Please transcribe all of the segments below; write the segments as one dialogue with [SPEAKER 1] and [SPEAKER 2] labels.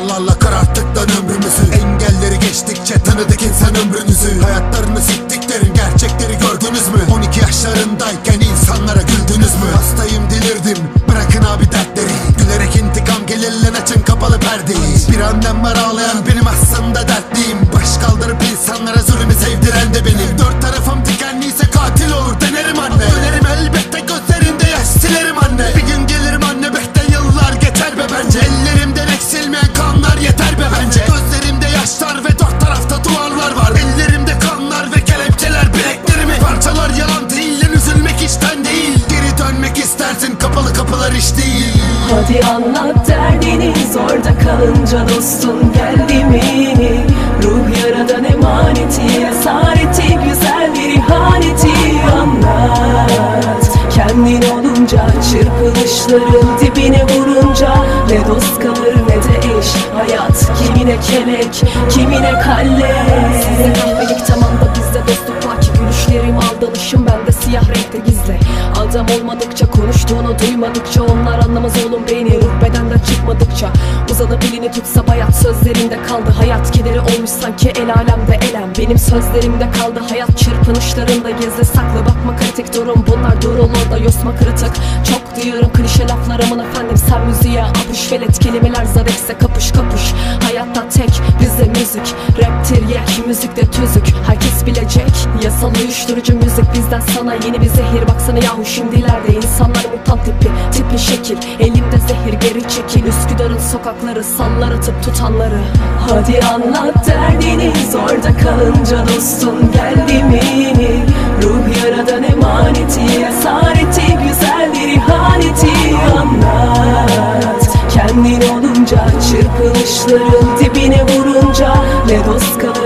[SPEAKER 1] Kararlarla kararttık lan ömrümüzü. Engelleri geçtikçe tanıdık insan ömrünüzü. Hayatlarını siktiklerin
[SPEAKER 2] Hadi anlat derdini Zorda kalınca dostun geldi mi? Ruh yaradan emaneti Esareti güzel bir ihaneti. Anlat Kendin olunca Çırpınışların dibine vurunca Ne dost kalır ne de eş. Hayat kimine kelek Kimine kalle
[SPEAKER 3] Size kahvelik tamam da bizde duymadıkça Onlar anlamaz oğlum beni. Ruh bedenden çıkmadıkça Uzanıp elini tutsa bayat sözlerinde kaldı Hayat. Kederi olmuş sanki el alemde elem. Benim sözlerimde kaldı hayat. Çırpınışlarında Gizli saklı. Bakma kritik durum. Bunlar durul orada yosma kırıtık. Çok diyorum klişe laflar. Aman efendim sen müziğe Apış. Velet kelimeler zarekse kapış kapış. Hayatta tek bizde müzik. Raptir yek müzikte tüzük. Herkes bilecek Yasal uyuşturucu müzik. Bizden sana Yeni bir zehir. Baksana yahu şimdilerde insanlar mutant tipi Tipi şekil. Elimde zehir geri çekil sokakları sallar atıp tutanları
[SPEAKER 2] Hadi anlat derdini Zorda kalınca dostun geldi mi? Ruh yaradan emaneti Esareti güzel bir ihaneti Anlat Kendin olunca Çırpınışların dibine vurunca Ne dost kalır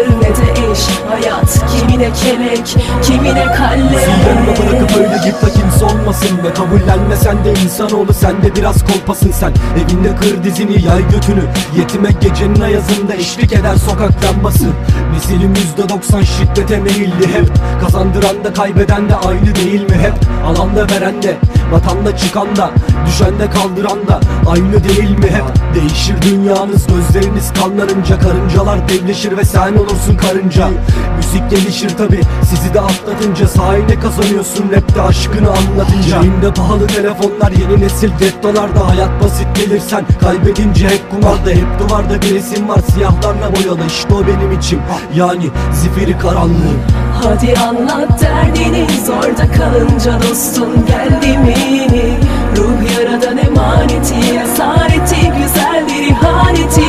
[SPEAKER 2] kimine kelek Kimine kalle.
[SPEAKER 4] Yanına bırakıp öyle git da kimse olmasın Ve kabullenme sen de insanoğlu sen de biraz kolpasın sen. Evinde kır dizini yay götünü. Yetime gecenin ayazında eşlik eder sokak lambası. Nesilim yüzde doksan şiddete meyilli hep. Kazandıran da kaybeden de aynı değil mi hep? Alan da veren de Vatanda çıkan da Düşen de kaldıran da Aynı değil mi hep? Değişir dünyanız gözleriniz kanlarınca Karıncalar devleşir ve sen olursun karınca. Müzik gelişir tabi sizi de atlatınca Sahile kazanıyorsun rapte aşkını anlatınca. Cebinde pahalı telefonlar yeni nesil gettolarda Hayat basit gelirsen kaybedince hep kumarda Hep duvarda bir resim var. Siyahlarla boyalı işte o benim içim. Yani zifiri karanlığım
[SPEAKER 2] Hadi anlat derdini Zorda kalınca dostun geldi mi? Emaneti Esareti güzel bir ihaneti.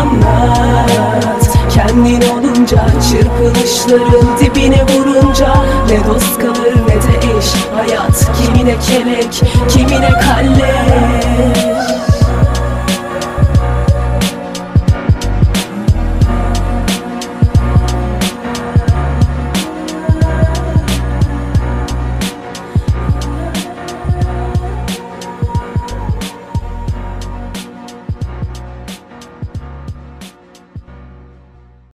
[SPEAKER 2] Anlat Kendin olunca Çırpınışların dibine vurunca Ne dost kalır ne de eş. Hayat kimine kelek Kimine kalle